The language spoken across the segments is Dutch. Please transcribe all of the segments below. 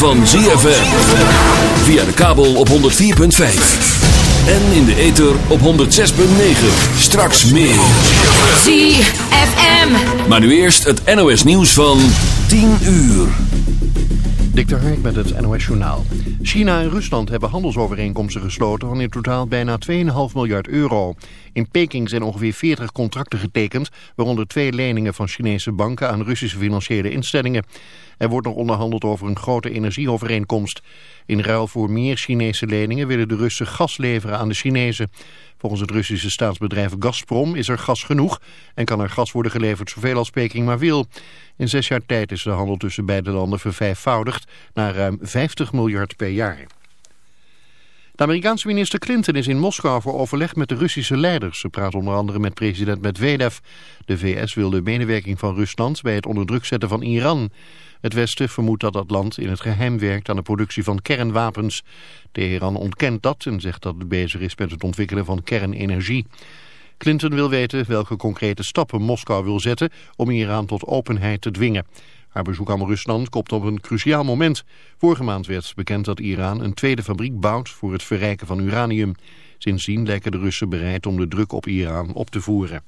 van ZFM. Via de kabel op 104.5. En in de ether op 106.9. Straks meer. ZFM. Maar nu eerst het NOS nieuws van 10 uur. Dik de Hark met het NOS Journaal. China en Rusland hebben handelsovereenkomsten gesloten van in totaal bijna 2,5 miljard euro. In Peking zijn ongeveer 40 contracten getekend, waaronder twee leningen van Chinese banken aan Russische financiële instellingen. Er wordt nog onderhandeld over een grote energieovereenkomst. In ruil voor meer Chinese leningen willen de Russen gas leveren aan de Chinezen. Volgens het Russische staatsbedrijf Gazprom is er gas genoeg en kan er gas worden geleverd zoveel als Peking maar wil. In zes jaar tijd is de handel tussen beide landen vervijfvoudigd naar ruim 50 miljard per jaar. De Amerikaanse minister Clinton is in Moskou voor overleg met de Russische leiders. Ze praat onder andere met president Medvedev. De VS wil de medewerking van Rusland bij het onder druk zetten van Iran. Het Westen vermoedt dat dat land in het geheim werkt aan de productie van kernwapens. Teheran ontkent dat en zegt dat het bezig is met het ontwikkelen van kernenergie. Clinton wil weten welke concrete stappen Moskou wil zetten om Iran tot openheid te dwingen. Haar bezoek aan Rusland komt op een cruciaal moment. Vorige maand werd bekend dat Iran een tweede fabriek bouwt voor het verrijken van uranium. Sindsdien lijken de Russen bereid om de druk op Iran op te voeren.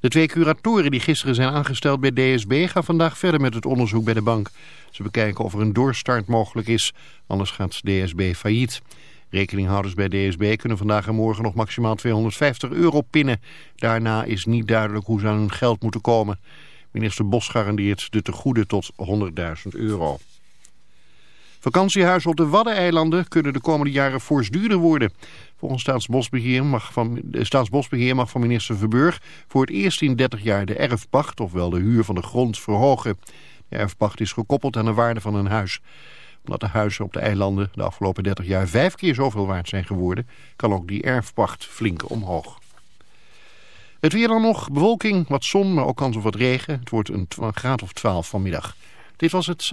De twee curatoren die gisteren zijn aangesteld bij DSB gaan vandaag verder met het onderzoek bij de bank. Ze bekijken of er een doorstart mogelijk is, anders gaat DSB failliet. Rekeninghouders bij DSB kunnen vandaag en morgen nog maximaal 250 euro pinnen. Daarna is niet duidelijk hoe ze aan hun geld moeten komen. Minister Bos garandeert de tegoeden tot 100.000 euro. Vakantiehuizen op de Waddeneilanden kunnen de komende jaren fors duurder worden. Volgens Staatsbosbeheer mag van, de Staatsbosbeheer mag van minister Verburg voor het eerst in 30 jaar de erfpacht, ofwel de huur van de grond, verhogen. De erfpacht is gekoppeld aan de waarde van een huis. Omdat de huizen op de eilanden de afgelopen 30 jaar vijf keer zoveel waard zijn geworden, kan ook die erfpacht flink omhoog. Het weer dan nog, bewolking, wat zon, maar ook kans op wat regen. Het wordt een graad of 12 vanmiddag. Dit was het.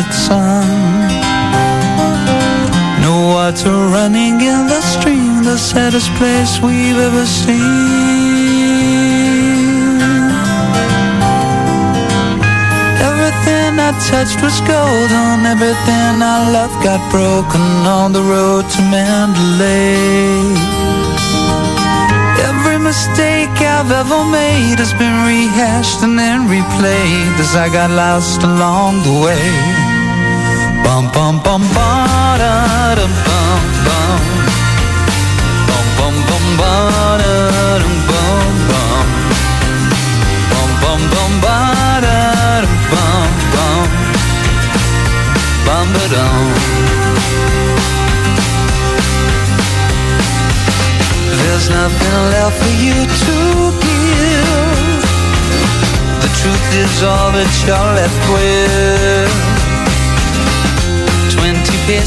It's sung. No water running in the stream, the saddest place we've ever seen. Everything I touched was golden, everything I loved got broken on the road to Mandalay. Every mistake I've ever made has been rehashed and then replayed as I got lost along the way. Bum bum bum ba da dum bum bum. Bum bum bum ba bum bum. Bum bum bum bum bum. Bum. There's nothing left for you to give. The truth is all that you're left with.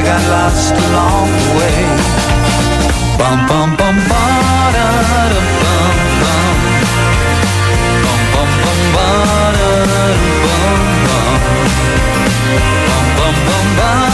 I got lost along the way. Bum bum bum ba da bum bum. Bum bum bum ba da bum bum. Bum bum bum ba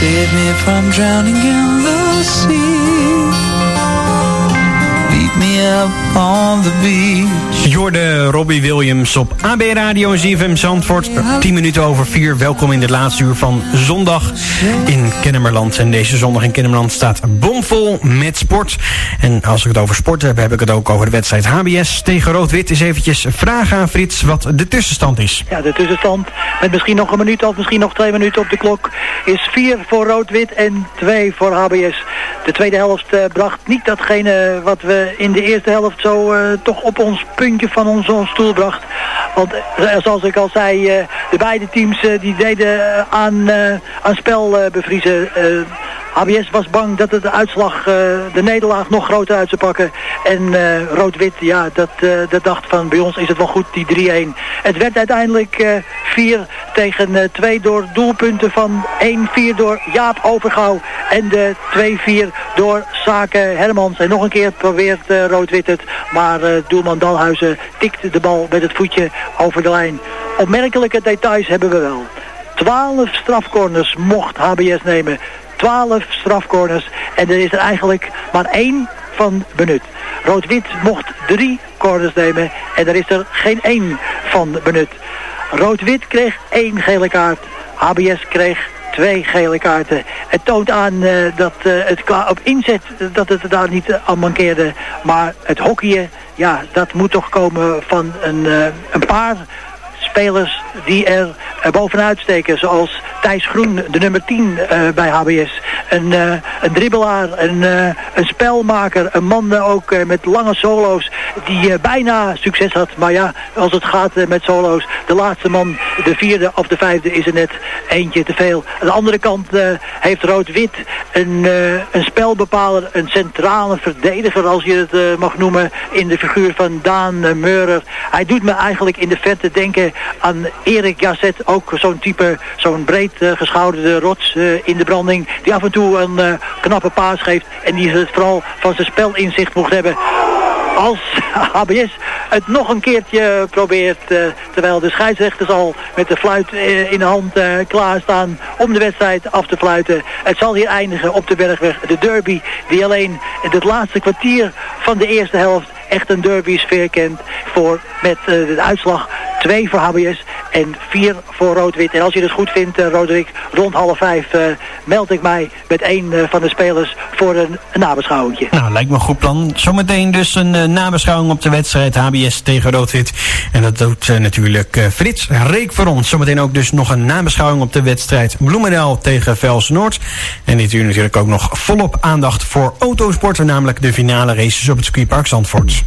Save me from drowning in the sea. Beat me up on the beach. Jorde Robbie Williams op AB Radio ZFM Zandvoort. 10 minuten over 4. Welkom in het laatste uur van zondag in Kennemerland. En deze zondag in Kennemerland staat bomvol met sport. En als ik het over sport heb, heb ik het ook over de wedstrijd HBS tegen Rood-Wit. Is eventjes vragen aan Frits wat de tussenstand is. Ja, de tussenstand met misschien nog een minuut of misschien nog twee minuten op de klok is 4 voor rood-wit en 2 voor HBS. De tweede helft eh, bracht niet datgene wat we in de eerste helft zo eh, toch op ons puntje van onze stoel bracht. Want eh, zoals ik al zei, eh, de beide teams die deden aan, aan spel bevriezen. HBS was bang dat de uitslag, eh, de nederlaag nog groter uit zou pakken. En eh, rood-wit, ja, dat, eh, dat dacht van bij ons is het wel goed, die 3-1. Het werd uiteindelijk eh 4 tegen eh, 2 door doelpunten van 1-4 door Jaap Overgouw. En de 2-4 door Zaken Hermans. En nog een keer probeert eh, rood-wit het. Maar eh, doelman Dalhuizen tikt de bal met het voetje over de lijn. Opmerkelijke details hebben we wel. 12 strafcorners mocht HBS nemen. 12 strafcorners. En er is er eigenlijk maar één van benut. Rood-wit mocht drie corners nemen. En er is er geen één van benut. Rood-wit kreeg één gele kaart. HBS kreeg twee gele kaarten. Het toont aan eh, dat eh, het op inzet dat het daar niet eh, aan mankeerde. Maar het hockeyen, ja, dat moet toch komen van een, eh, een paar spelers die er eh, bovenuit steken. Zoals Thijs Groen, de nummer 10 eh, bij HBS. Een, eh, een dribbelaar, een, een spelmaker, een man ook met lange solo's die bijna succes had. Maar ja, als het gaat met solo's, de laatste man, de vierde of de vijfde is er net eentje te veel. Aan de andere kant eh, heeft Rood-Wit een, eh, een spelbepaler, een centrale verdediger als je het eh, mag noemen, in de figuur van Daan Meurer. Hij doet me eigenlijk in de verte denken aan Erik Jazet, ook zo'n type, zo'n breed geschouderde rots in de branding, die af en toe een knappe paas geeft en die het vooral van zijn spelinzicht mocht hebben als HBS het nog een keertje probeert, eh, terwijl de scheidsrechter zal met de fluit eh, in de hand eh, klaarstaan om de wedstrijd af te fluiten. Het zal hier eindigen op de Bergweg, de derby die alleen het laatste kwartier van de eerste helft echt een derby sfeer kent voor met de uitslag 2 voor HBS en 4 voor Rood-Wit. En als je het goed vindt, eh, Roderick, rond half 5 eh, meld ik mij met een eh, van de spelers voor een, nabeschouwingje. Nou, lijkt me een goed plan. Zometeen dus een nabeschouwing op de wedstrijd HBS tegen Rood-Wit. En dat doet natuurlijk Frits Reek voor ons. Zometeen ook dus nog een nabeschouwing op de wedstrijd Bloemendaal tegen Vels Noord. En dit uur natuurlijk ook nog volop aandacht voor autosporten, namelijk de finale races op het circuitpark Zandvoort.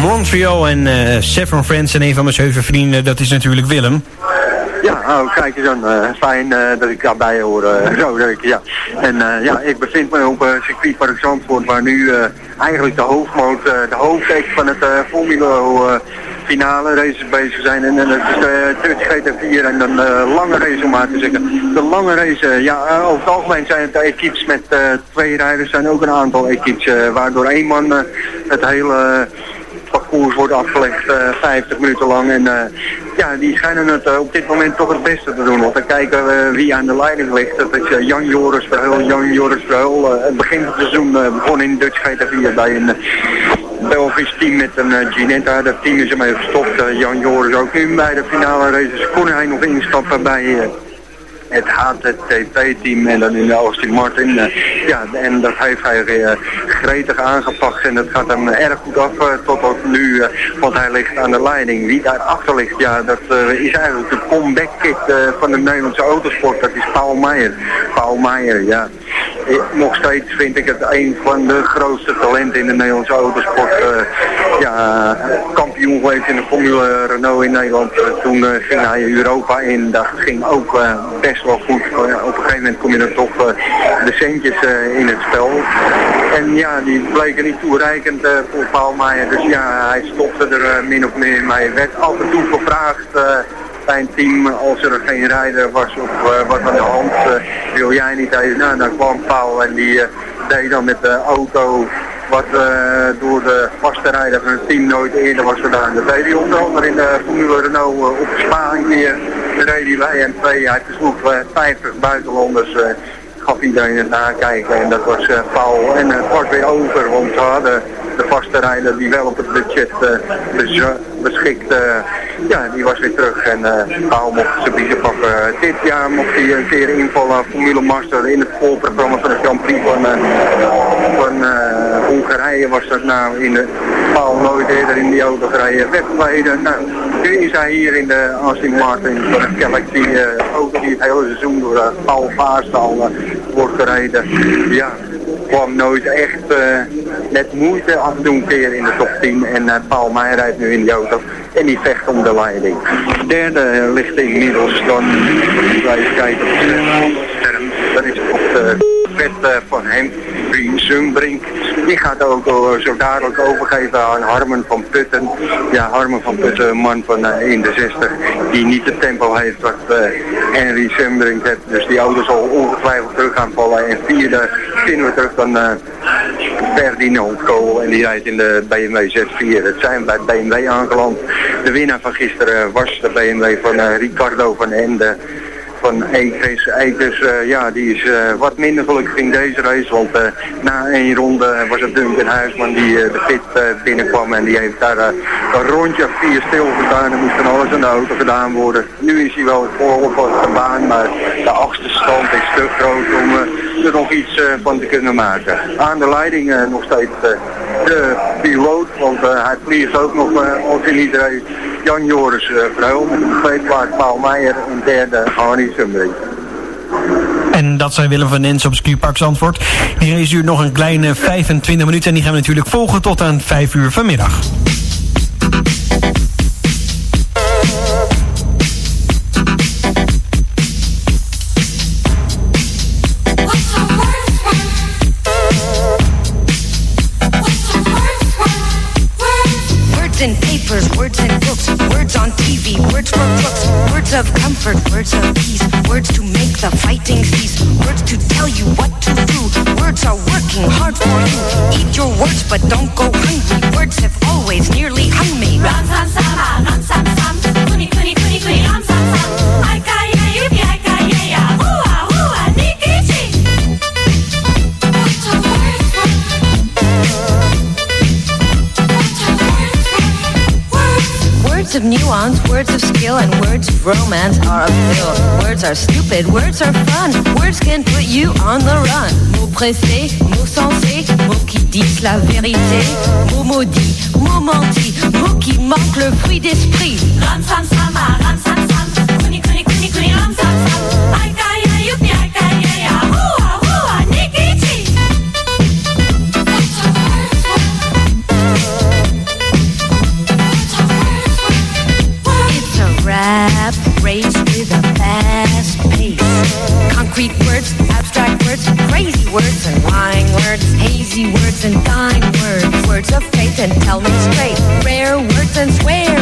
Montreal en eh, Seven Friends en een van mijn zeven vrienden, dat is natuurlijk Willem. Ja, nou, kijk eens aan. eh, fijn eh, dat ik daarbij hoor. eh, zo, ik, ja. En ja, ik bevind me op uh, circuitpark Zandvoort, waar nu eigenlijk de hoofdmoot, de hoofdtek van het Formula finale races bezig zijn. En, het is de Dutch GT4 en een lange race om maar te zeggen. De lange race, ja, over het algemeen zijn het equipes met twee rijders, zijn ook een aantal equipes, waardoor één man het hele parcours wordt afgelegd, eh, 50 minuten lang. En eh, ja, die schijnen het eh, op dit moment toch het beste te doen. Want dan kijken we wie aan de leiding ligt. Dat is eh, Jan Joris Verheul. Jan Joris Verheul, eh, het begin van het seizoen eh, begon in Dutch GT4 bij een eh, Belgisch team met een uh, Ginetta. Dat team is ermee gestopt. Eh, Jan Joris ook nu bij de finale races kon hij nog instappen bij... eh, het HTTP-team en dan in de Austin Martin. eh, ja, en dat heeft hij eh, gretig aangepakt en dat gaat hem erg goed af eh, tot op nu, want hij ligt aan de leiding. Wie daarachter ligt, ja, dat is eigenlijk de comeback kit van de Nederlandse autosport. Dat is Paul Meijer. Paul Meijer, ja. Nog steeds vind ik het een van de grootste talenten in de Nederlandse autosport. ja, kampioen geweest in de Formule Renault in Nederland. Toen ging hij Europa in. Dat ging ook eh, best wel goed. Ja, op een gegeven moment kom je dan toch eh, de centjes eh, in het spel. En ja, die bleken niet toereikend eh, voor Paul Meijer. Dus ja, hij stopte er min of meer mee. Werd af en toe gevraagd... eh, een team als er geen rijder was of eh, wat aan de hand, eh, wil jij niet even. Nou, dan kwam Paul en die eh, deed dan met de auto Wat eh, door de vaste rijder van het team nooit eerder was gedaan. Dat deed hij onder andere in de Formule Renault eh, op Spa een keer. De reed hij bij en twee. Hij versloeg eh, 50 buitenlanders. eh, gaf iedereen het nakijken en dat was eh Paul. En het was weer over, want ze hadden de vaste rijder die wel op het budget eh, bes- beschikt, eh, ja, die was weer terug. En eh Paul mocht zijn biezen pakken. Dit jaar mocht hij een keer invallen Formule Master in het volprogramma van de Grand van, van Hongarije was dat nou in de Paul nooit eerder in die auto gereden. Weggereden. Nou, nu is hij hier in de Aston Martin van de Galaxy auto die het hele seizoen door eh, Paul wordt gereden. Ja, kwam nooit echt eh, met moeite af en toe een keer in de top 10. En eh, Paul Meijer rijdt nu in die auto en die vecht om de leiding. Derde eh, ligt inmiddels dan, even kijken dat is op de vet van hem, Zumbrink. Die gaat ook eh, zo dadelijk overgeven aan Harmen van Putten. Ja, Harmen van Putten, een man van eh, in de 60, die niet het tempo heeft wat eh, Henry Zumbrink heeft. Dus die auto zal ongetwijfeld terug gaan vallen. En vierde vinden we terug dan eh, Ferdinand Kool en die rijdt in de BMW Z4. Het zijn bij BMW aangeland. De winnaar van gisteren was de BMW van eh, Ricardo van Ende van Ekes. Ekes, eh, ja, die is eh, wat minder gelukkig in deze race, want eh, na één ronde was het Duncan Huisman die de pit binnenkwam en die heeft daar een rondje vier stilgedaan. Er moest van alles aan de auto gedaan worden. Nu is hij wel volop op de baan, maar de achtste stand is te groot om er nog iets van te kunnen maken. Aan de leiding nog steeds de piloot, want hij vliegt ook nog als in iedereen. Jan Joris uh, Vreul met Paul Meijer en derde Harry Sumbrink. En dat zijn Willem van Nens op Skipark Zandvoort. Die race duurt nog een kleine 25 minuten en die gaan we natuurlijk volgen tot aan 5 uur vanmiddag. Words of peace, words to make the fighting cease, words to tell you what romance are a pill. Words are stupid, words are fun. Words can put you on the run. Mots pressés, mots sensés, mots qui disent la vérité. Mots maudits, mots mentis, mots qui manquent le fruit d'esprit. Ram sam sama, ram sam sam, kuni kuni kuni kuni ram sam sam. Words, of faith and tell me straight. Rare words and swear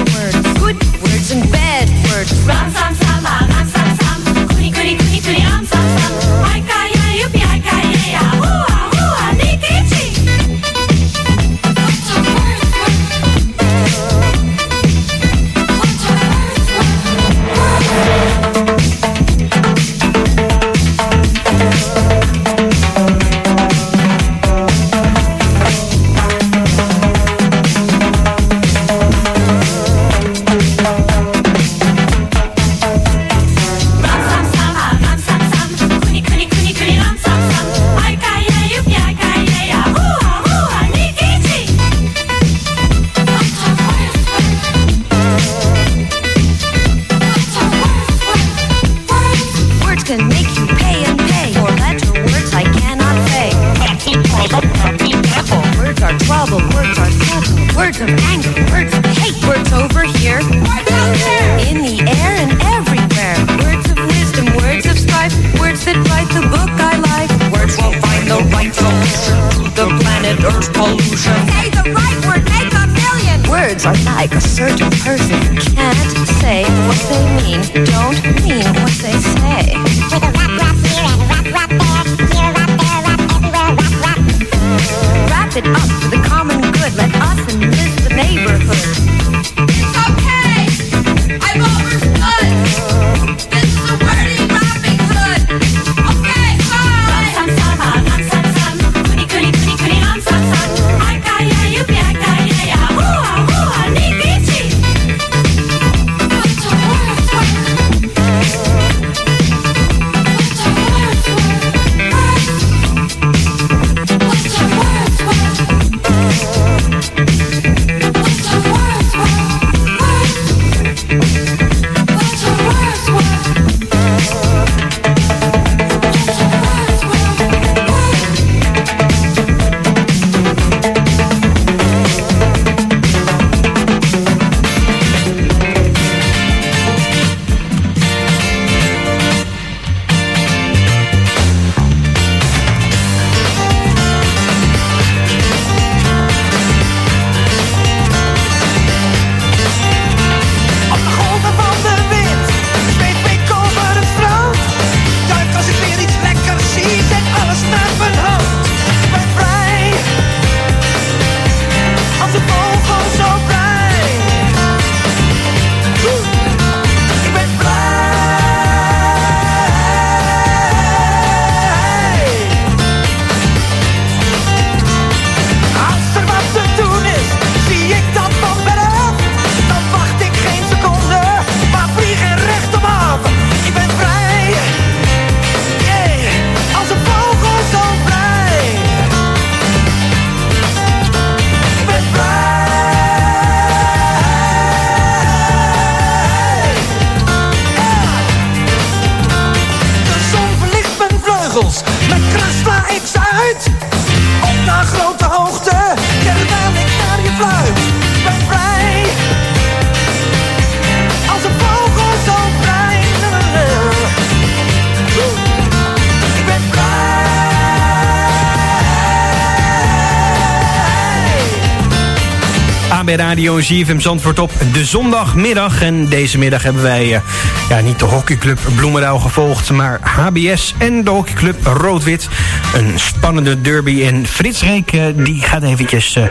Radio ZFM Zandvoort op de zondagmiddag. En deze middag hebben wij eh, ja, niet de hockeyclub Bloemendaal gevolgd... maar HBS en de hockeyclub Rood-Wit. Een spannende derby. En Frits Reek eh, die gaat eventjes eh,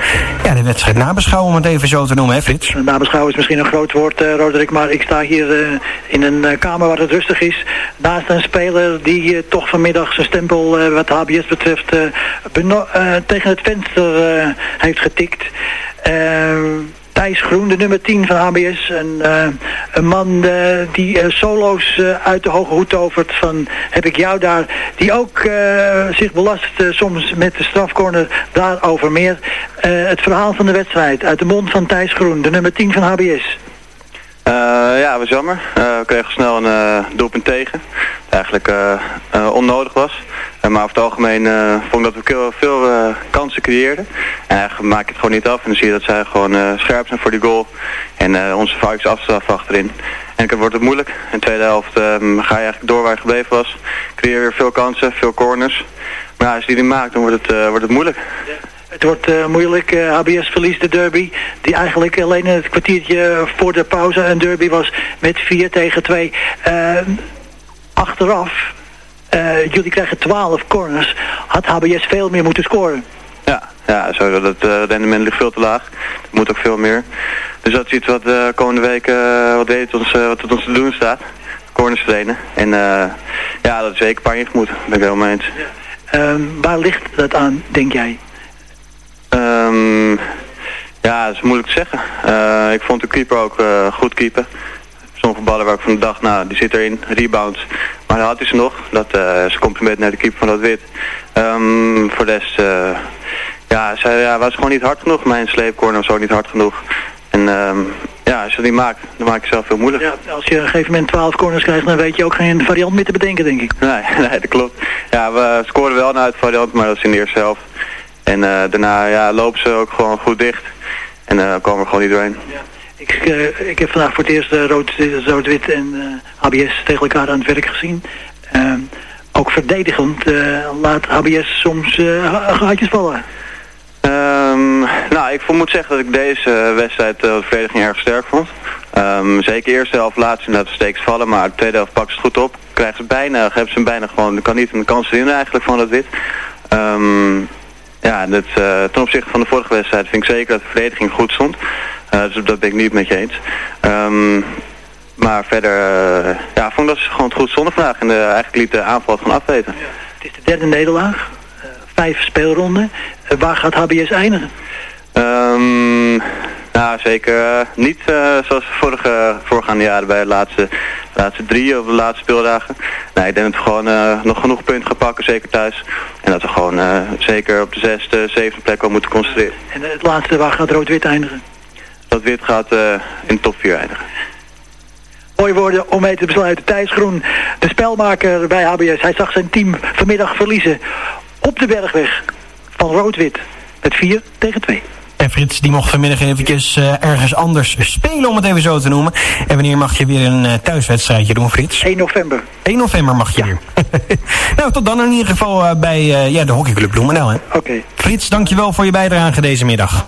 ja, de wedstrijd nabeschouwen... om het even zo te noemen, hè Frits? Nabeschouwen is misschien een groot woord, Roderick, maar ik sta hier in een kamer waar het rustig is. Naast een speler die toch vanmiddag zijn stempel wat HBS betreft tegen het venster heeft getikt. Eh, Thijs Groen, de nummer 10 van HBS. Een, eh, een man eh, die eh, solo's uit de hoge hoed tovert van heb ik jou daar. Die ook zich belast soms met de strafcorner daarover meer. Het verhaal van de wedstrijd uit de mond van Thijs Groen, de nummer 10 van HBS. Eh, ja, was jammer. Eh, we kregen snel een eh, doelpunt tegen. Dat eigenlijk onnodig was. Maar over het algemeen vond ik dat we veel, kansen creëerden. En eigenlijk maak je het gewoon niet af. En dan zie je dat zij gewoon scherp zijn voor die goal. En onze foutjes afstraf achterin. En dan wordt het moeilijk. In de tweede helft eh, ga je eigenlijk door waar je gebleven was. Creëer weer veel kansen, veel corners. Maar als je die niet maakt, dan wordt het, wordt het moeilijk. Het wordt eh, moeilijk. Eh, HBS verliest de derby. Die eigenlijk alleen het kwartiertje voor de pauze een derby was met 4 tegen 2. Eh, achteraf, jullie krijgen 12 corners. Had HBS veel meer moeten scoren. Ja, ja sowieso. Dat uh, rendement ligt veel te laag. Moet ook veel meer. Dus dat is iets wat de komende week uh, wat, weet ons, uh, wat het ons te doen staat. Corners trainen. En uh, ja, dat is zeker ingemoet. Ben ik het helemaal eens. Uh, waar ligt dat aan, denk jij? Um, ja, dat is moeilijk te zeggen. Uh, ik vond de keeper ook uh, goed keeper. Sommige ballen waar ik van dag, nou, die zit erin, rebounds. Maar dat had hij ze nog. Dat uh, is een compliment naar de keeper van dat wit. Um, voor de rest, uh, ja, zij ja, was gewoon niet hard genoeg. Mijn sleepcorner was ook niet hard genoeg. En um, ja, als je dat niet maakt, dan maak je zelf veel moeilijk. Ja, als je op een gegeven moment 12 corners krijgt, dan weet je ook geen variant meer te bedenken, denk ik. Nee, nee dat klopt. Ja, we scoren wel een uitvariant, maar dat is in de eerste helft. En uh, daarna ja, lopen ze ook gewoon goed dicht. En uh, komen we gewoon niet doorheen. Ja. Ik, uh, ik heb vandaag voor het eerst rood-wit rood en HBS tegen elkaar aan het werk gezien. Uh, ook verdedigend laat HBS soms gaatjes vallen. Um, nou, ik moet zeggen dat ik deze wedstrijd de verdediging erg sterk vond. Um, zeker de eerste helft laat ze inderdaad steeks vallen, maar de tweede helft pakken ze het goed op. Krijgen ze bijna, hebben ze bijna gewoon, kan niet een kans winnen eigenlijk van dat wit. Um, ja, dat, uh, ten opzichte van de vorige wedstrijd vind ik zeker dat de verdediging goed stond. Uh, dus dat ben ik niet met je eens. Um, maar verder, uh, ja, vond ik dat ze gewoon goed stonden vandaag. En eigenlijk liet de aanval gewoon afweten. Ja. Het is de derde nederlaag. vijf speelronden. waar gaat HBS eindigen? Um, nou, zeker niet zoals de vorige, voorgaande jaren bij de laatste, laatste drie of de laatste speeldagen. Nee, ik denk dat we gewoon uh, nog genoeg punten gaan pakken, zeker thuis. En dat we gewoon zeker op de zesde, zevende plek wel moeten concentreren. En het laatste, waar gaat rood-wit eindigen? Dat wit gaat in de top 4 eindigen. Mooi woorden om mee te besluiten. Thijs Groen, de spelmaker bij HBS. Hij zag zijn team vanmiddag verliezen op de bergweg van rood-wit. Met 4 tegen 2. En Frits die mocht vanmiddag eventjes uh, ergens anders spelen, om het even zo te noemen. En wanneer mag je weer een uh, thuiswedstrijdje doen, Frits? 1 november. 1 november mag je ja. weer. nou, tot dan in ieder geval uh, bij ja, de hockeyclub Bloemendaal. Oké. Okay. Frits, dankjewel voor je bijdrage deze middag.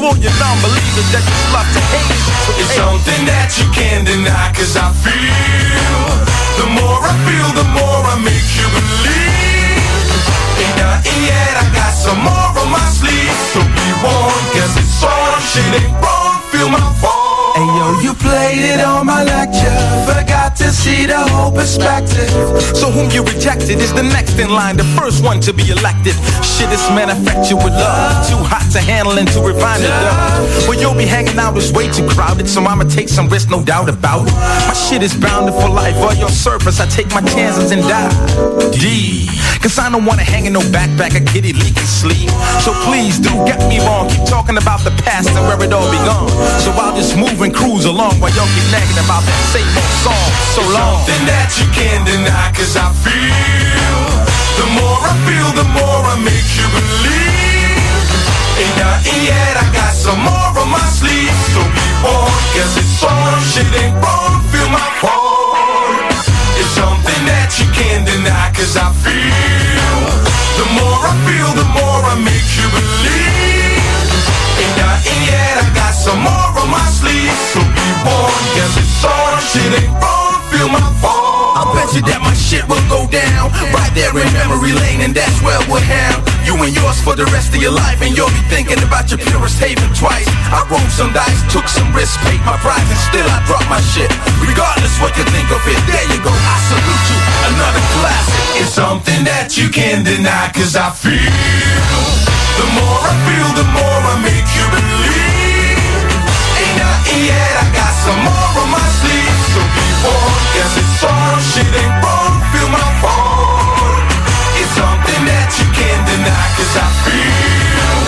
to all your non-believers that just love to hate it. It's something that you can't deny, cause I feel. The more I feel, the more I make you believe. Ain't nothing yet, I got some more on my sleeve. So be warned, cause it's on, shit ain't wrong, feel my fault. Ayo, you played it on my lecture. Forgot to see the whole perspective. So whom you rejected is the next in line, the first one to be elected. Shit is manufactured with love, too hot to handle and too refined it. Well, you'll be hanging out It's way too crowded, so I'ma take some risks, no doubt about it. My shit is bounded for life, on your surface, I take my chances and die. D. Cause I don't wanna hang in no backpack, a kitty leaking sleep. So please do get me wrong, keep talking about the past and where it all begun. So I'll just move and cruise along while y'all keep nagging about that same old song so long. Something that you can't deny Cause I feel The more I feel The more I make you believe. Ain't nothing yet I got some more on my sleeve. So be warned Cause it's on Shit ain't wrong. Feel my fall It's something that you can't deny Cause I feel The more I feel The more I make you believe. Ain't nothing yet yours for the rest of your life. And you'll be thinking about your purest haven twice. I rolled some dice, took some risks, paid my price And still I dropped my shit. Regardless what you think of it There you go, I salute you. Another classic. It's something that you can't deny Cause I feel The more I feel, the more I make you believe. Ain't nothing yet, I got some more on my sleeve. So be warned, cause it's on Shit ain't Cause I feel.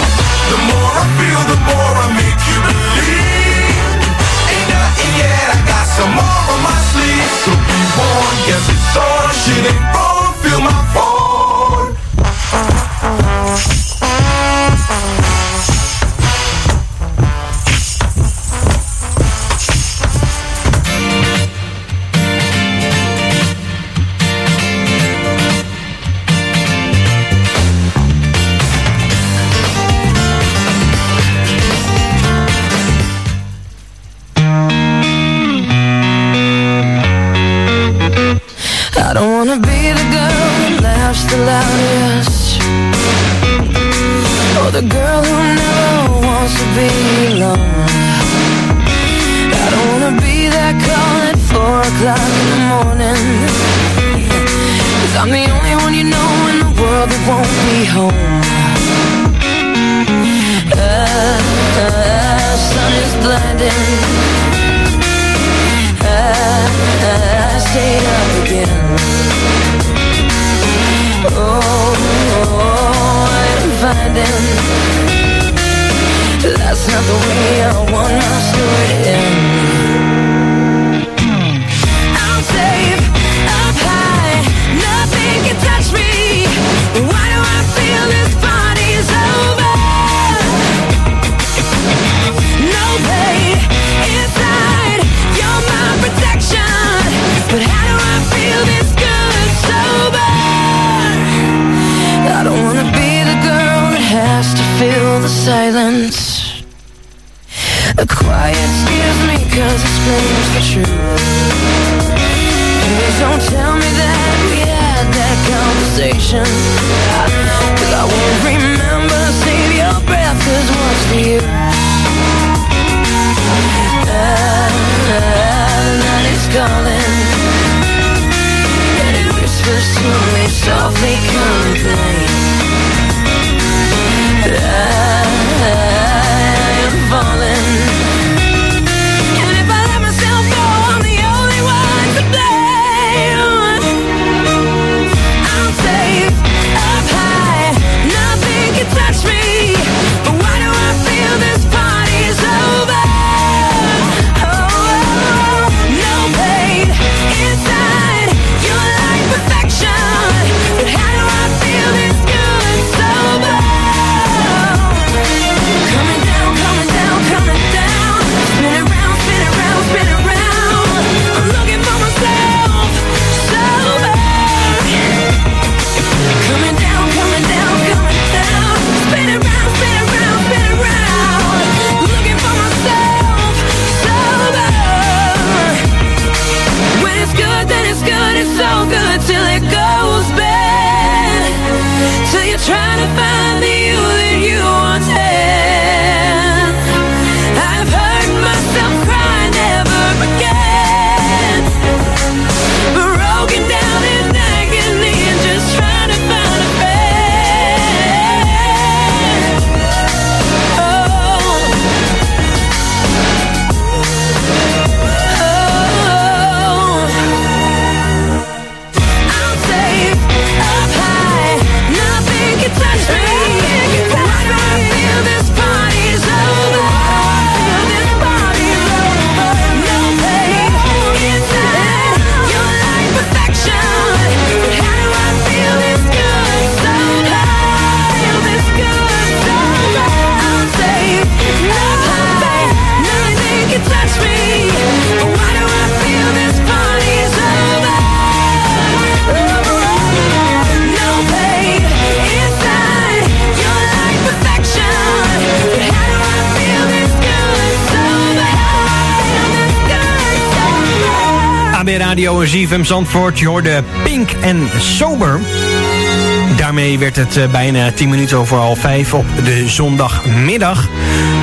The more I feel, the more I make you believe. Ain't nothing yet, I got some more on my sleeve. So be warned, cause it's on Shit ain't wrong, feel my fall ZFM Zandvoort. Je hoorde Pink en Sober. Daarmee werd het eh, bijna 10 minuten over half 5 op de zondagmiddag.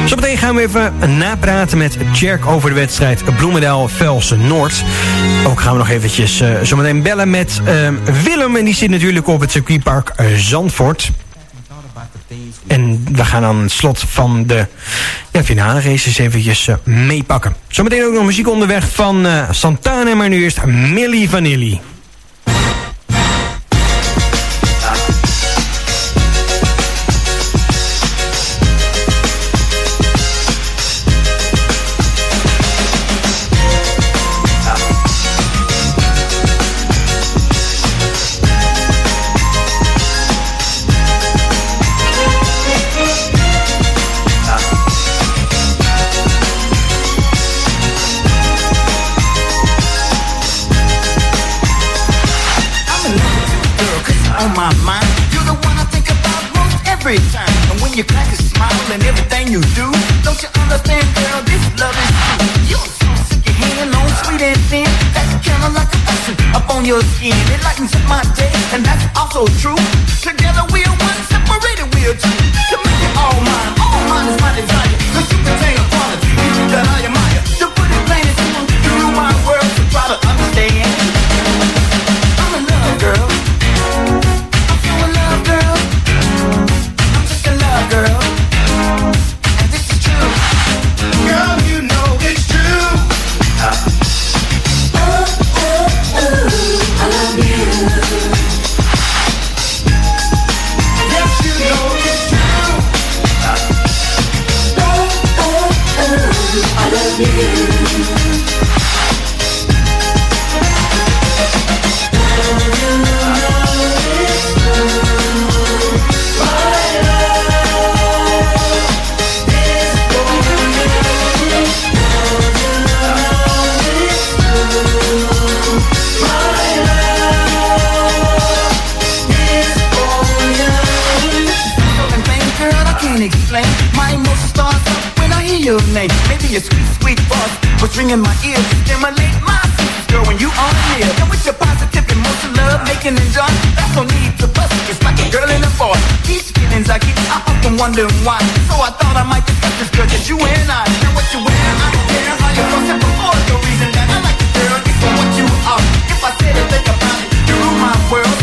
Zometeen gaan we even napraten met Tjerk over de wedstrijd Bloemendaal-Velsen Noord. Ook gaan we nog eventjes zometeen bellen met eh, Willem. En die zit natuurlijk op het circuitpark Zandvoort. En we gaan aan het slot van de ja, finale races eventjes meepakken. Zometeen ook nog muziek onderweg van eh, Santana, maar nu eerst Milli Vanilli. Name. Maybe a sweet, sweet voice was ringing my ears. Stimulate my senses, girl, when you are near. And with your positive emotion, love, making and joy, that's no need to bust. It's like a girl in a boy. These feelings I keep, I often wondering why. So I thought I might discuss this, girl, just you and I. Now what you wear, I don't care how you cross it before. The reason that I like you, girl, is for what you are. If I said it, think about it. You rule my world,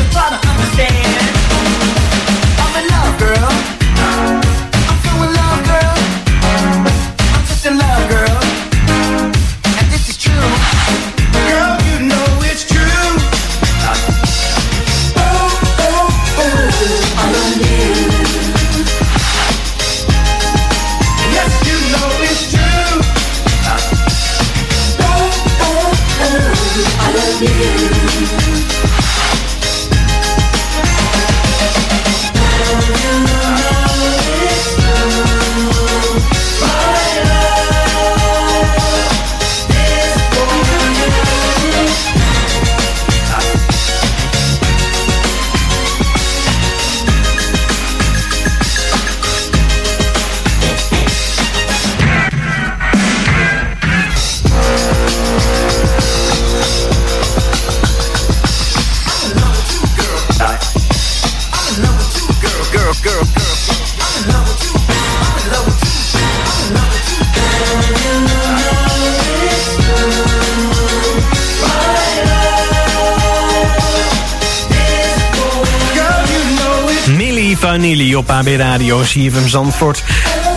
Vanilli op AB Radio, CFM Zandvoort.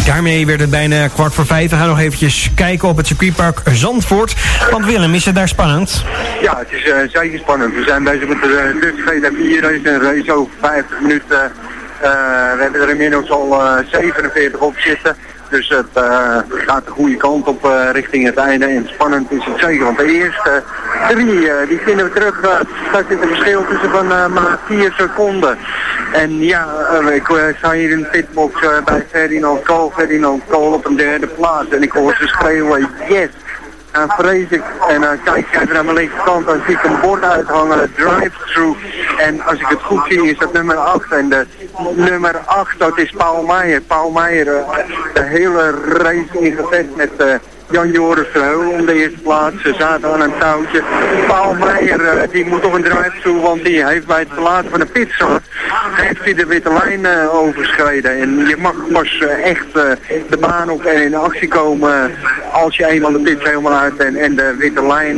Daarmee werd het bijna kwart voor vijf. We gaan nog eventjes kijken op het circuitpark Zandvoort. Want Willem, is het daar spannend? Ja, het is eh, zeker spannend. We zijn bezig met de uh, Dutch GT4 race, een race over 50 minuten. Eh, we hebben er inmiddels al eh, 47 op zitten. Dus het eh, gaat de goede kant op eh, richting het einde. En spannend is het zeker, want de eerste drie, eh, die vinden we terug. daar zit een verschil tussen van maar 4 seconden. En ja, ik sta hier in de pitbox bij Ferdinand Kool. Ferdinand Kool op een derde plaats. En ik hoor ze schreeuwen, yes! En vrees ik, en dan kijk ik even naar mijn linkerkant, dan zie ik een bord uithangen, drive-thru. En als ik het goed zie is dat nummer 8. En de nummer 8, dat is Paul Meijer. Paul Meijer, eh, de hele race ingezet met eh, Jan Joris Verheul om de eerste plaats. Ze zaten aan een touwtje. Paul Meijer, eh, die moet toch een drive toe, want die heeft bij het verlaten van de pitstop heeft hij de witte lijn eh, overschreden. En je mag pas eh, echt de baan op en in actie komen als je eenmaal de pits helemaal uit en, de witte lijn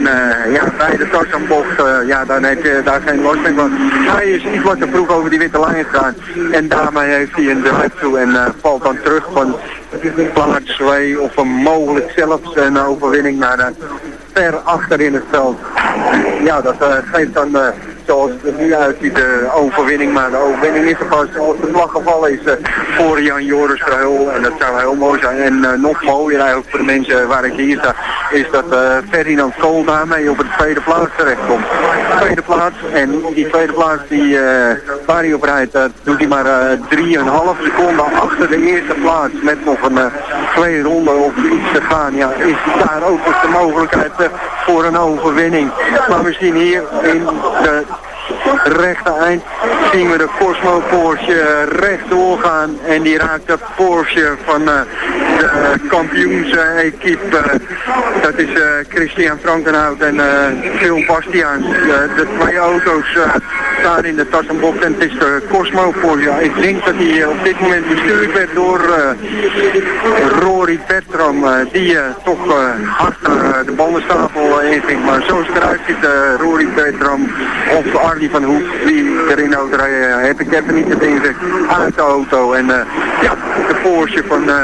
ja, bij de Tarzanbocht, ja, dan heb je daar geen last mee. Want hij is iets wat te vroeg over die witte lijn gegaan. En daarmee heeft hij een drive toe en valt dan terug van plaats 2 of een mogelijk zelfs een overwinning naar de ver achter in het veld. Ja, dat eh, geeft dan, eh, zoals het er nu uitziet, de overwinning. Maar de overwinning is er pas als de vlag is eh, voor Jan Joris Verheul. En dat zou heel mooi zijn. En eh, nog mooier eigenlijk voor de mensen waar ik hier sta, is dat eh, Ferdinand Kool daarmee op de tweede plaats terechtkomt. Tweede plaats. En die tweede plaats die, waar hij op rijdt, doet hij maar eh 3,5 seconden achter de eerste plaats. Met nog een twee ronden of iets te gaan. Ja, is daar ook eens de mogelijkheid voor een overwinning. Maar misschien hier in de rechte eind zien we de Cosmo Porsche recht doorgaan. En die raakt de Porsche van eh, de kampioens-equipe. dat is eh, Christian Frankenhout en eh Phil Bastiaans. De twee auto's eh, staan in de Tassenbocht en het is de Cosmo Porsche. Ja, ik denk dat hij eh, op dit moment bestuurd werd door eh, Rory Bertram. eh, die eh, toch eh, eh, de bandenstapel eh, in ging. Maar zoals het eruit ziet, eh, Rory Bertram of Arnie van Hoek, die erin auto rijden, heb ik even niet het inzicht uit de auto. En eh, ja, de Porsche van eh,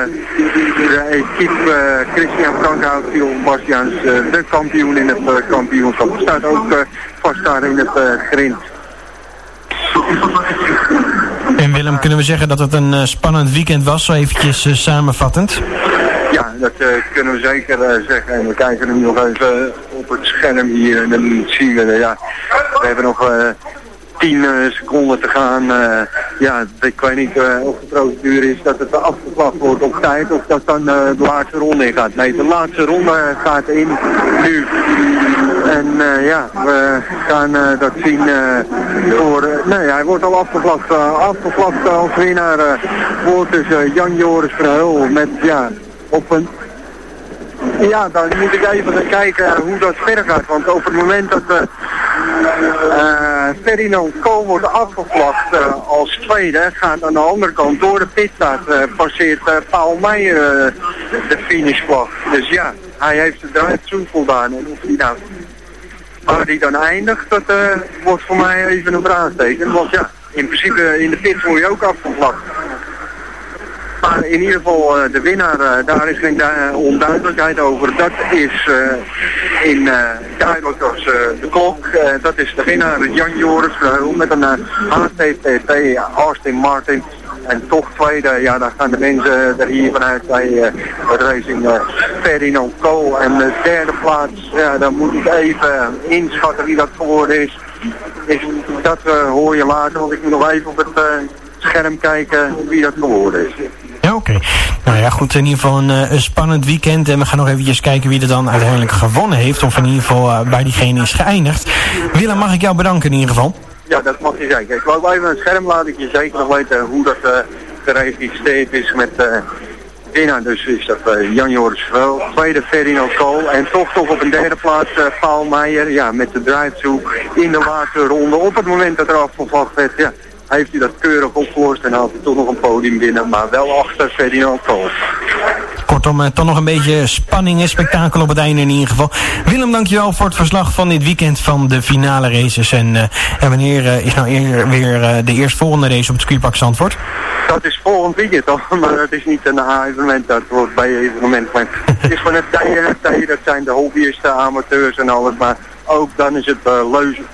de equipe eh, Christian Frankhout, Phil Bastiaans, eh, de kampioen in het eh, kampioenschap. Staat ook eh, vast daar in het eh, grind. En Willem, kunnen we zeggen dat het een eh, spannend weekend was, zo eventjes eh, samenvattend? Ja, dat eh, kunnen we zeker zeggen. En we kijken nu nog even op het scherm hier en dan zien we, ja, we hebben nog 10 eh, seconden te gaan. eh, ja, ik weet niet eh, of de procedure is dat het afgevlacht wordt op tijd of dat dan de laatste ronde in gaat. Nee, de laatste ronde gaat in nu. En ja, we gaan dat zien door... nee, hij wordt al afgevlakt. afgevlakt als winnaar wordt dus eh, Jan Joris Verheul met, ja, op een ja, dan moet ik even kijken hoe dat verder gaat. Want op het moment dat uh, Ferdinand Kool wordt afgevlakt eh, als tweede, gaat aan de andere kant door de pitstraat, eh, passeert eh, Paul Meijer eh, de finishvlag. Dus ja, hij heeft de drive-thru voldaan. En of hij nou, waar hij dan eindigt, dat eh, wordt voor mij even een vraagteken. Want ja, in principe in de pit word je ook afgevlakt. Maar in ieder geval eh, de winnaar, eh, daar is geen du- onduidelijkheid over. Dat is eh, in eh, duidelijk als eh, de klok. Eh, dat is de winnaar Jan Joris met een HTTP Austin Martin. En toch tweede, ja, daar gaan de mensen er hier vanuit bij eh Racing eh, Ferdinand Kool. En de derde plaats, ja, dan moet ik even inschatten wie dat geworden is. is dat eh, hoor je later, want ik moet nog even op het eh, scherm kijken wie dat geworden is. Oké. Nou ja, goed, in ieder geval een, eh, een spannend weekend. En we gaan nog eventjes kijken wie er dan uiteindelijk gewonnen heeft. Of in ieder geval eh, bij diegene is geëindigd. Willem, mag ik jou bedanken in ieder geval? Ja, dat mag je zeker. Ik wou even het scherm laat ik je zeker nog weten hoe dat eh geregistreerd is met winnaar. Dus is dat Jan Joris Verheul, tweede Ferdinand Kool en toch toch op een derde plaats eh, Paul Meijer. Ja, met de drive-thru in de laatste ronde. Op het moment dat er afgevlacht werd, ja, heeft hij dat keurig opgelost en haalt hij toch nog een podium binnen. Maar wel achter Ferdinand Kool. Kortom, eh, toch nog een beetje spanning en spektakel op het einde in ieder geval. Willem, dankjewel voor het verslag van dit weekend van de finale races. En, eh, en wanneer eh, is nou eer, weer eh, de eerstvolgende race op het circuitpark Zandvoort? Dat is volgend weekend toch, maar het is niet een A-evenement, dat wordt bij je evenement. Maar het is van het tijden, tijden, dat zijn de hobbyisten, amateurs en alles, maar ook dan is het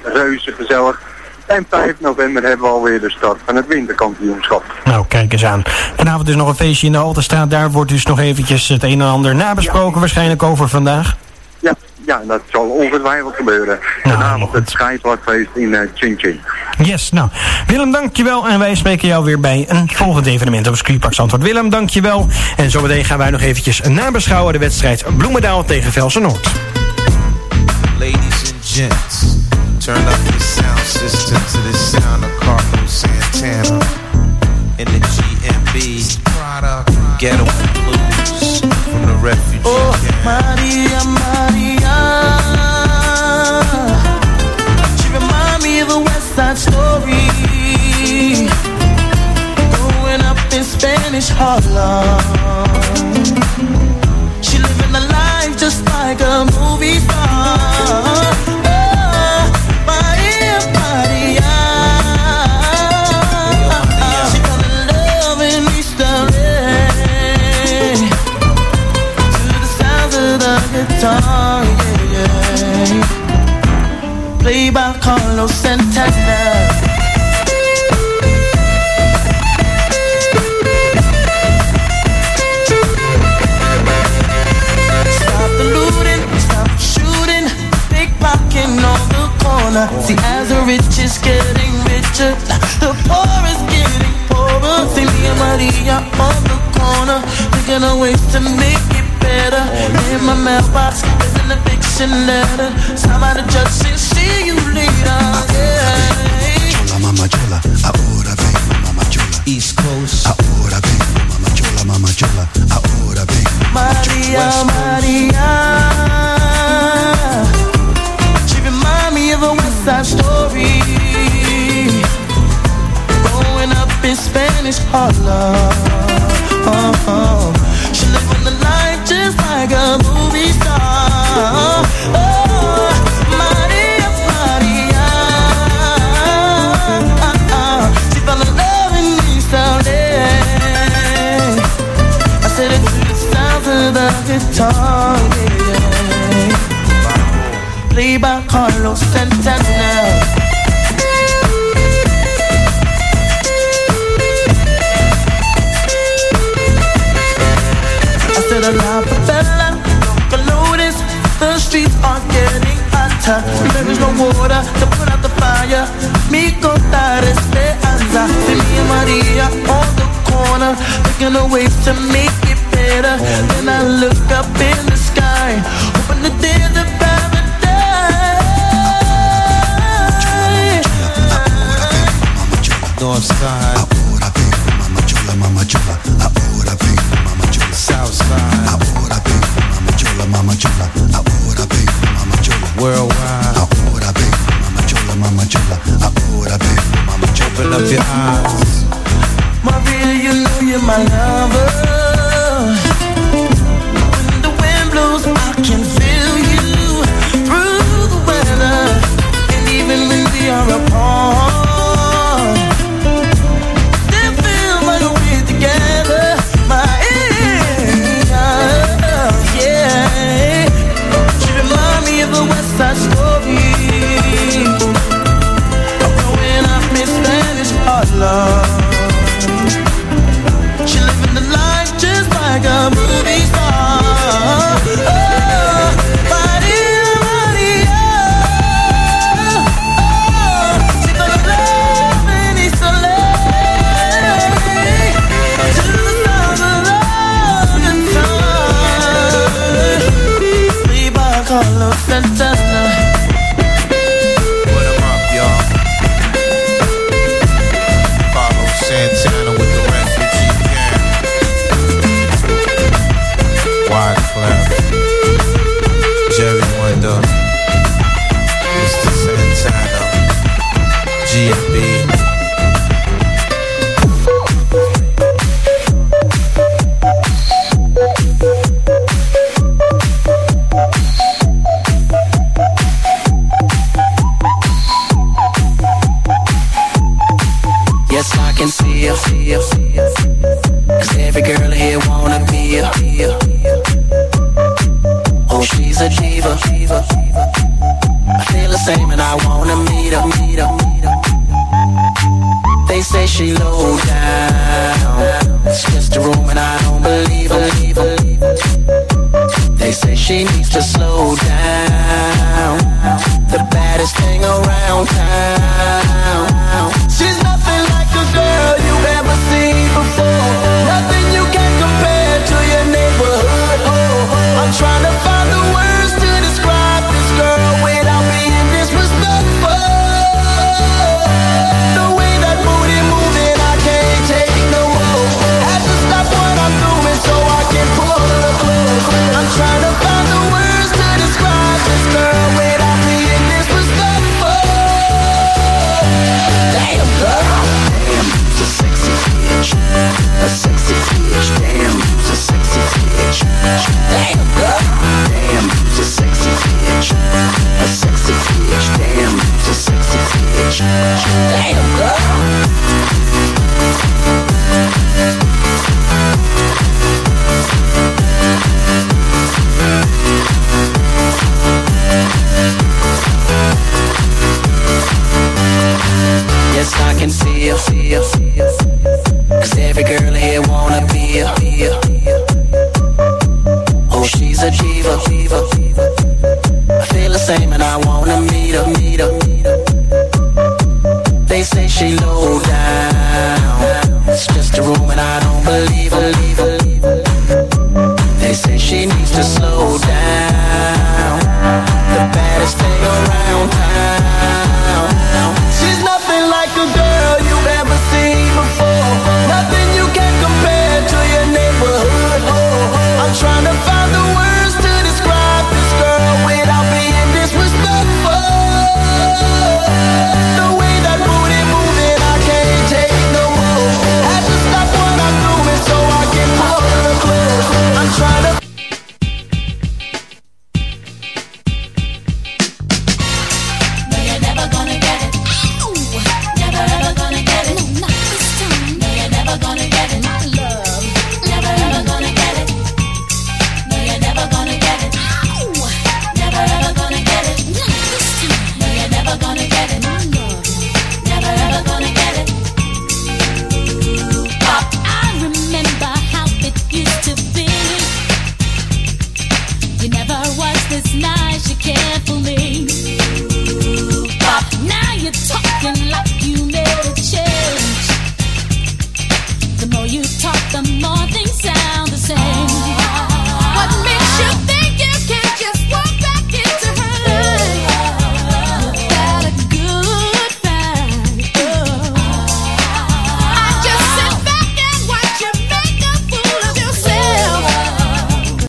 reuze gezellig. En 5 november hebben we alweer de start van het winterkampioenschap. Nou, kijk eens aan. Vanavond is nog een feestje in de Altenstraat. Daar wordt dus nog eventjes het een en ander nabesproken. Waarschijnlijk over vandaag. Ja, ja, dat zal ongetwijfeld gebeuren. Vanavond het schijfladfeest in uh, Chin Chin. Yes, nou. Willem, dankjewel. En wij spreken jou weer bij een volgend evenement op het circuitpark Zandvoort. Willem, dankjewel. En zometeen gaan wij nog eventjes nabeschouwen de wedstrijd Bloemendaal tegen Velsen Noord. Ladies and gents, turn up the sound system to the sound of Carlos Santana in the GMB product. Ghetto Blues from the refugee Looking of ways to make it better. Then I look up in the dia B. I can see you. Cause every girl here wanna be you. Oh, she's a diva. I feel the same and I wanna meet her. They say she low